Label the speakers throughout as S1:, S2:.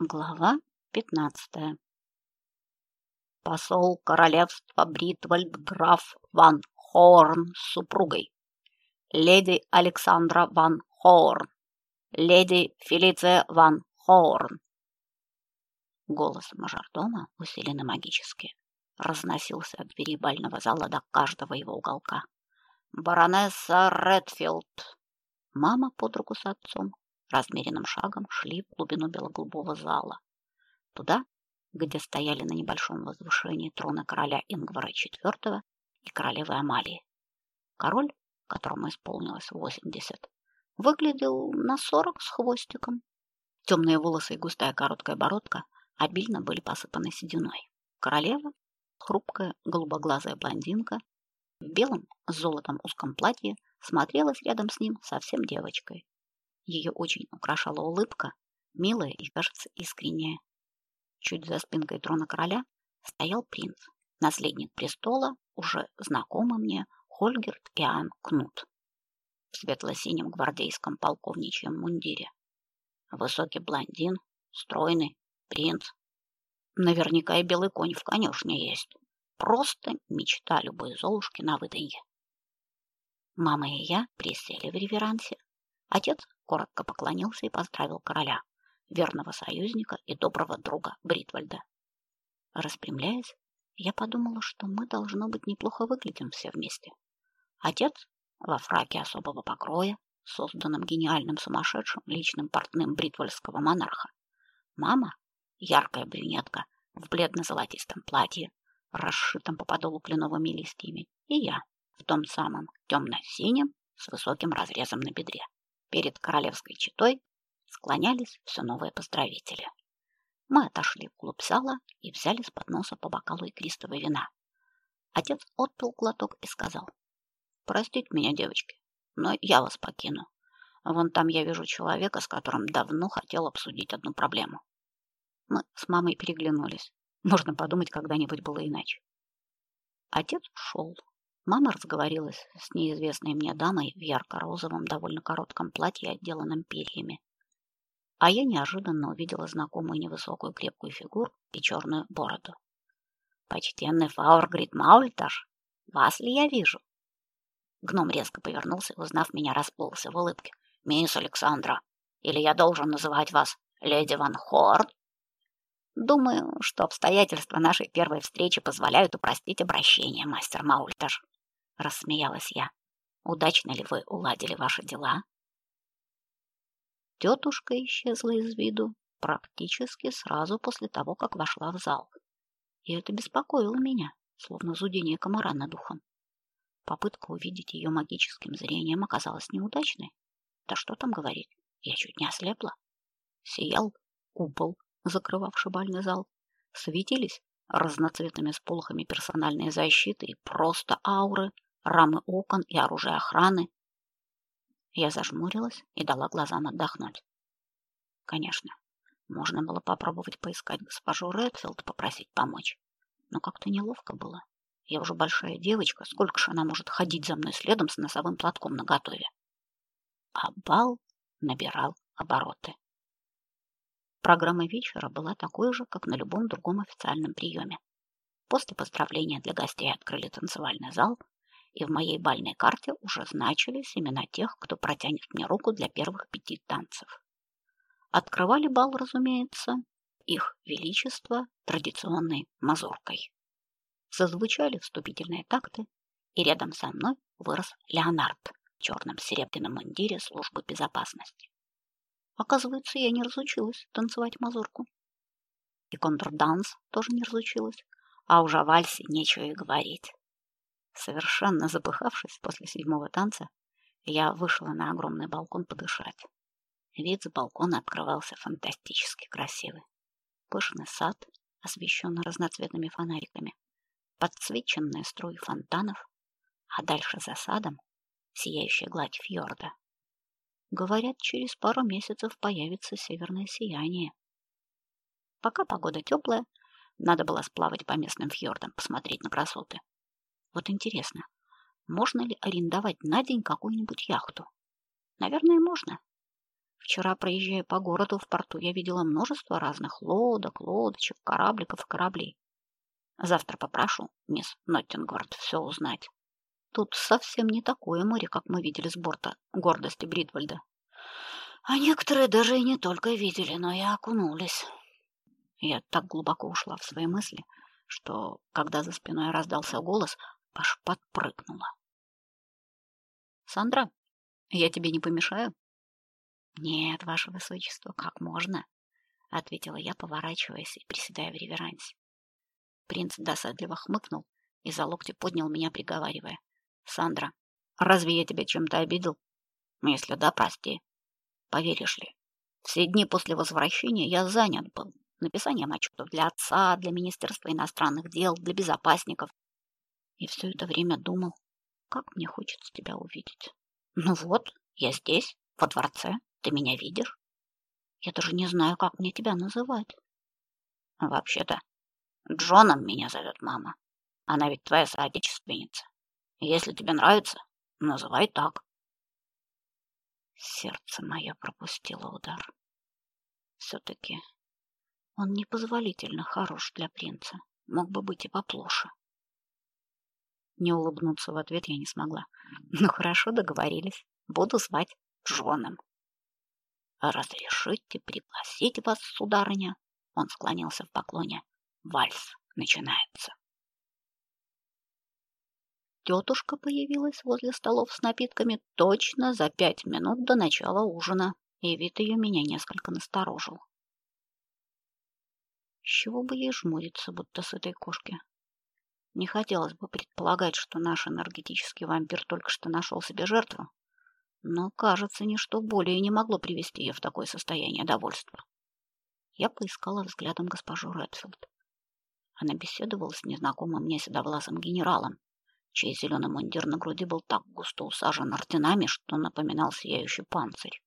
S1: Глава пятнадцатая. Посол королевства Бритвальд граф ван Хорн с супругой. Леди Александра ван Хорн. Леди Фелиция ван Хорн. Голос мажордома, усиленный магически, разносился от двери бального зала до каждого его уголка. Баронесса Редфилд. Мама под руку с отцом размеренным шагом шли в глубину белоголубого зала, туда, где стояли на небольшом возвышении трона короля Ингвара IV и королевы Амалии. Король, которому исполнилось 80, выглядел на 40 с хвостиком. Темные волосы и густая короткая бородка обильно были посыпаны сединой. Королева, хрупкая голубоглазая блондинка в белом с золотом узком платье, смотрелась рядом с ним совсем девочкой. Ее очень украшала улыбка, милая и, кажется, искренняя. Чуть за спинкой трона короля стоял принц, наследник престола, уже знакомый мне Хольгерт Иоанн Кнут в светло-синем гвардейском полковничьем мундире. Высокий блондин, стройный принц. Наверняка и белый конь в конюшне есть. Просто мечта любой золушки на выданье. Мама и я присели в реверансе. Отец коротко поклонился и поздравил короля, верного союзника и доброго друга Бритвальда. Распрямляясь, я подумала, что мы должно быть неплохо выглядим все вместе. Отец во фраке особого покроя, созданном гениальным сумасшедшим личным портным бритвальского монарха. Мама яркая брюнетка в бледно-золотистом платье, расшитом по подолу кленовыми листьями, и я в том самом темно-синем с высоким разрезом на бедре. Перед королевской четой склонялись все новые поздравители. Мы отошли в клуб зала и взяли с подноса по бокалу игристого вина. Отец отпил глоток и сказал: "Простите меня, девочки, но я вас покину. Вон там я вижу человека, с которым давно хотел обсудить одну проблему". Мы с мамой переглянулись. Можно подумать, когда-нибудь было иначе. Отец ушел, Мама разговорилась с неизвестной мне дамой в ярко-розовом, довольно коротком платье, отделанном перьями. А я неожиданно увидела знакомую невысокую крепкую фигуру и черную бороду. «Почтенный Фаургрид Маульташ, вас ли я вижу?» Гном резко повернулся, узнав меня, расплылся в улыбке. «Мисс Александра, или я должен называть вас леди Ван Хорн?» Думаю, что обстоятельства нашей первой встречи позволяют упростить обращение, мастер Маульташ рассмеялась я. Удачно ли вы уладили ваши дела? Тетушка исчезла из виду практически сразу после того, как вошла в зал. И это беспокоило меня, словно зудение комара над ухом. Попытка увидеть ее магическим зрением оказалась неудачной. Да что там говорить, я чуть не ослепла. Сиял купол, закрывавший бальный зал. Светились разноцветными сполохами персональные защиты и просто ауры, рамы окон и оружие охраны. Я зажмурилась и дала глазам отдохнуть. Конечно, можно было попробовать поискать госпожу Редфилд, попросить помочь, но как-то неловко было. Я уже большая девочка, сколько ж она может ходить за мной следом с носовым платком наготове? А бал набирал обороты. Программа вечера была такой же, как на любом другом официальном приеме. После поздравления для гостей открыли танцевальный зал, и в моей бальной карте уже значились имена тех, кто протянет мне руку для первых пяти танцев. Открывали бал, разумеется, их величество традиционной мазуркой. Зазвучали вступительные такты, и рядом со мной вырос Леонард в черном серебряном мундире службы безопасности. Оказывается, я не разучилась танцевать мазурку. И контрданс тоже не разучилась, а уже о нечего и говорить. Совершенно запыхавшись после седьмого танца, я вышла на огромный балкон подышать. Вид с балкона открывался фантастически красивый. Пышный сад, освещенный разноцветными фонариками, подсвеченные струи фонтанов, а дальше за садом сияющая гладь фьорда. Говорят, через пару месяцев появится северное сияние. Пока погода теплая, надо было сплавать по местным фьордам, посмотреть на красоты. Вот интересно, можно ли арендовать на день какую-нибудь яхту? Наверное, можно. Вчера, проезжая по городу в порту, я видела множество разных лодок, лодочек, корабликов кораблей. Завтра попрошу мисс Ноттингвард все узнать. Тут совсем не такое море, как мы видели с борта гордости Бритвальда. А некоторые даже и не только видели, но и окунулись. Я так глубоко ушла в свои мысли, что, когда за спиной раздался голос, аж подпрыгнула. «Сандра, я тебе не помешаю?» «Нет, ваше высочество, как можно?» — ответила я, поворачиваясь и приседая в реверансе. Принц досадливо хмыкнул и за локти поднял меня, приговаривая. «Сандра, разве я тебя чем-то обидел? Если да, прости. Поверишь ли, все дни после возвращения я занят был написанием отчетов для отца, для Министерства иностранных дел, для безопасников. И все это время думал, как мне хочется тебя увидеть. Ну вот, я здесь, во дворце, ты меня видишь? Я даже не знаю, как мне тебя называть. Вообще-то, Джоном меня зовет мама. Она ведь твоя соотечественница. Если тебе нравится, называй так. Сердце мое пропустило удар. Все-таки он непозволительно хорош для принца. Мог бы быть и поплоше. Не улыбнуться в ответ я не смогла. Ну хорошо, договорились. Буду звать Джоном. «Разрешите пригласить вас, сударыня?» Он склонился в поклоне. «Вальс начинается». Тетушка появилась возле столов с напитками точно за пять минут до начала ужина, и вид ее меня несколько насторожил. С чего бы ей жмуриться, будто с этой кошки? Не хотелось бы предполагать, что наш энергетический вампир только что нашел себе жертву, но, кажется, ничто более не могло привести ее в такое состояние довольства. Я поискала взглядом госпожу Редфилд. Она беседовала с незнакомым мне седовласым генералом, чей зеленый мундир на груди был так густо усажен орденами, что напоминал сияющий панцирь.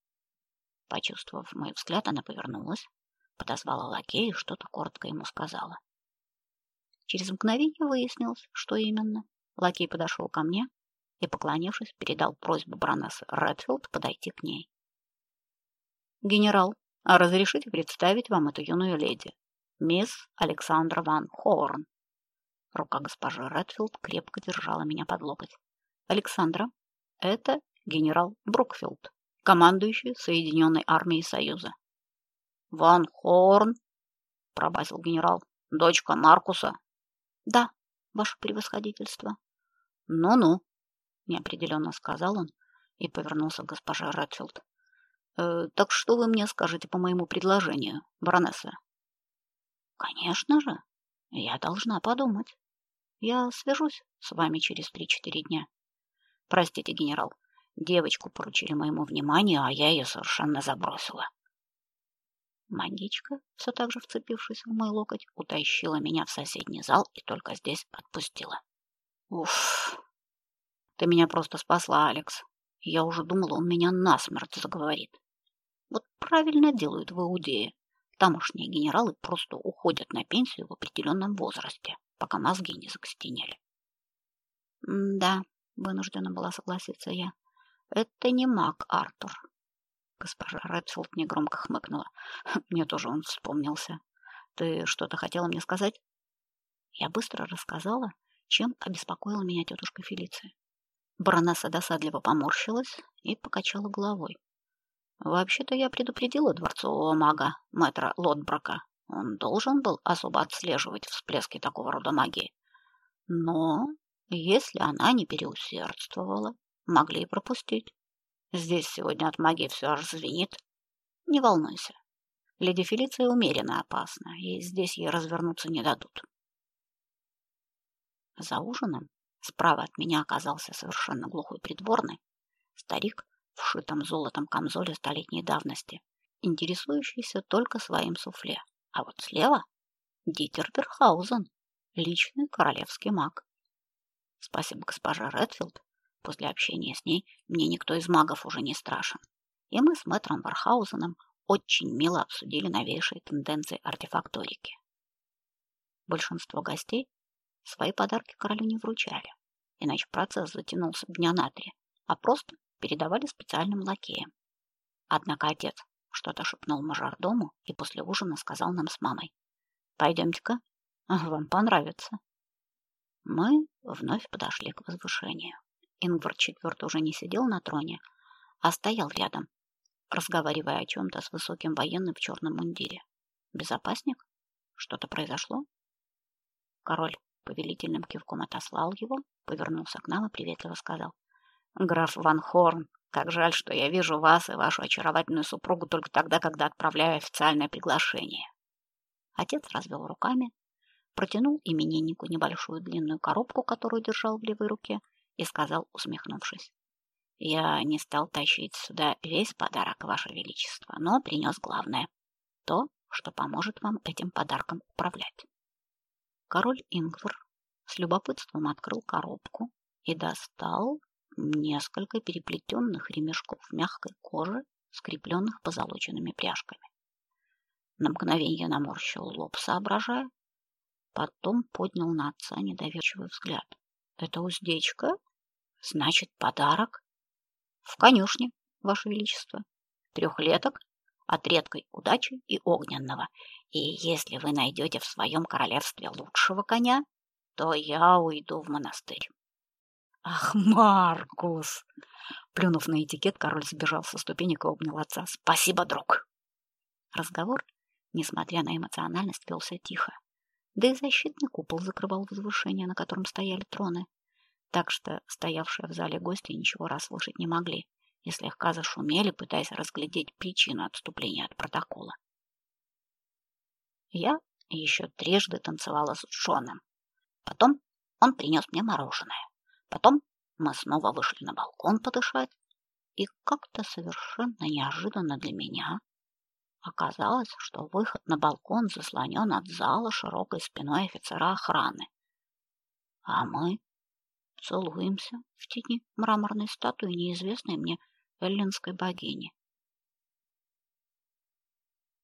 S1: Почувствовав мой взгляд, она повернулась, подозвала лакея и что-то коротко ему сказала. Через мгновение выяснилось, что именно. Лакей подошел ко мне и, поклонившись, передал просьбу баронессы Редфилд подойти к ней. «Генерал, а разрешите представить вам эту юную леди, мисс Александра Ван Хорн?» Рука госпожи Редфилд крепко держала меня под локоть. «Александра, это генерал Брукфилд, командующий Соединенной армией Союза. Ван Хорн, пробасил генерал. Дочка Маркуса. Да, ваше превосходительство. Ну-ну, неопределенно сказал он и повернулся к госпоже Редфилд. Э, так что вы мне скажете по моему предложению, баронесса? Конечно же, я должна подумать. Я свяжусь с вами через три-четыре дня. Простите, генерал, девочку поручили моему вниманию, а я ее совершенно забросила. Магичка, все так же вцепившись в мой локоть, утащила меня в соседний зал и только здесь отпустила. Уф, ты меня просто спасла, Алекс. Я уже думала, он меня насмерть заговорит. Вот правильно делают в Иудее. Тамошние генералы просто уходят на пенсию в определенном возрасте, пока мозги не закостенели. да, вынуждена была согласиться я. Это не маг Артур. Госпожа Редфилд негромко хмыкнула. Мне тоже он вспомнился. Ты что-то хотела мне сказать? Я быстро рассказала, чем обеспокоила меня тетушка Фелиция. Баронесса досадливо поморщилась и покачала головой. Вообще-то я предупредила дворцового мага, мэтра Лотбрака. Он должен был особо отслеживать всплески такого рода магии. Но если она не переусердствовала, могли и пропустить. Здесь сегодня от магии все аж звенит. Не волнуйся. Леди Фелиция умеренно опасна, и здесь ей развернуться не дадут. За ужином справа от меня оказался совершенно глухой придворный, старик в шитом золотом камзоле столетней давности, интересующийся только своим суфле. А вот слева Дитер Берхаузен, личный королевский маг. Спасибо госпоже Редфилд После общения с ней мне никто из магов уже не страшен. И мы с мэтром Вархаузеном очень мило обсудили новейшие тенденции артефакторики. Большинство гостей свои подарки королю не вручали, иначе процесс затянулся дня на три, а просто передавали специальным лакеям. Однако отец что-то шепнул мажордому и после ужина сказал нам с мамой. Пойдемте-ка, вам понравится. Мы вновь подошли к возвышению. Ингвар IV уже не сидел на троне, а стоял рядом, разговаривая о чем-то с высоким военным в черном мундире. Безопасник? Что-то произошло? Король повелительным кивком отослал его, повернулся к нам и приветливо сказал. «Граф Ван Хорн, как жаль, что я вижу вас и вашу очаровательную супругу только тогда, когда отправляю официальное приглашение». Отец развел руками, протянул имениннику небольшую длинную коробку, которую держал в левой руке, и сказал, усмехнувшись. «Я не стал тащить сюда весь подарок, Ваше Величество, но принес главное — то, что поможет вам этим подарком управлять». Король Ингвар с любопытством открыл коробку и достал несколько переплетенных ремешков мягкой кожи, скрепленных позолоченными пряжками. На мгновение наморщил лоб, соображая, потом поднял на отца недоверчивый взгляд. «Это уздечка? Значит, подарок?» «В конюшне, Ваше Величество. Трехлеток от редкой удачи и огненного. И если вы найдете в своем королевстве лучшего коня, то я уйду в монастырь. Ах, Маркус! Плюнув на этикет, король сбежал со ступенек и обнял отца. Спасибо, друг. Разговор, несмотря на эмоциональность, велся тихо. Да и защитный купол закрывал возвышение, на котором стояли троны, так что стоявшие в зале гости ничего расслышать не могли и слегка зашумели, пытаясь разглядеть причину отступления от протокола. Я еще трижды танцевала с Джоном. Потом он принес мне мороженое. Потом мы снова вышли на балкон подышать, и как-то совершенно неожиданно для меня оказалось, что выход на балкон заслонен от зала широкой спиной офицера охраны. А мы целуемся в тени мраморной статуи неизвестной мне эллинской богини.